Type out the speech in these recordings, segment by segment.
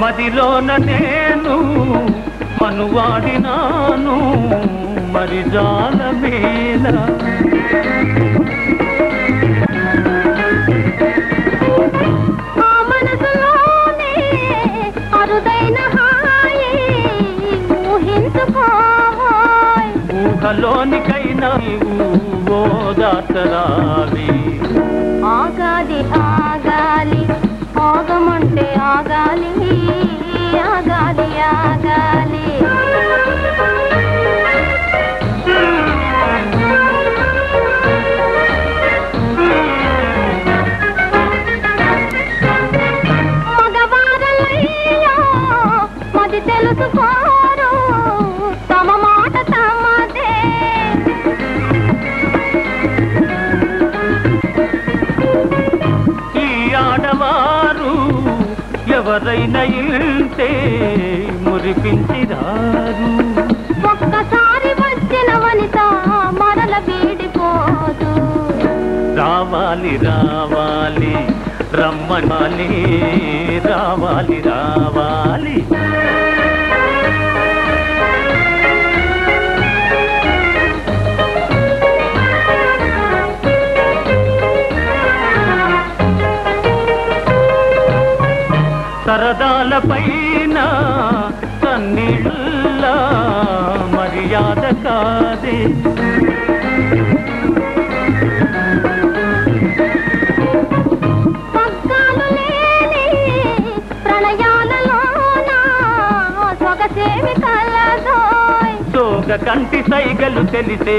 మదిలోన నేను మనువాడినాను మరి జాలమే ఊహలోనికైనా నీవు ఓదాతరాలి ఆగాలి ఆగాలి ఆగమంటే ఆగాలి ఆగాలి ఆగాలి. తెలుసుకో ఎవరైనా ఇంటే మురిపించిరారు ఒక్కసారి వచ్చిన వనిత మరల వీడిపోదు. రావాలి రావాలి రమ్మనాలి రావాలి రావాలి. సరదాల పైన కన్నీళ్ళ మర్యాద కాదే. కంటి సైగలు తెలిసే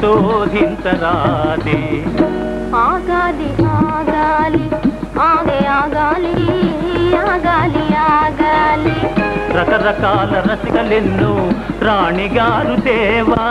శోధించరాదే ఆగాలి ఆగాలి రకరకాల రసికలెన్నో రాణిగారు దేవా.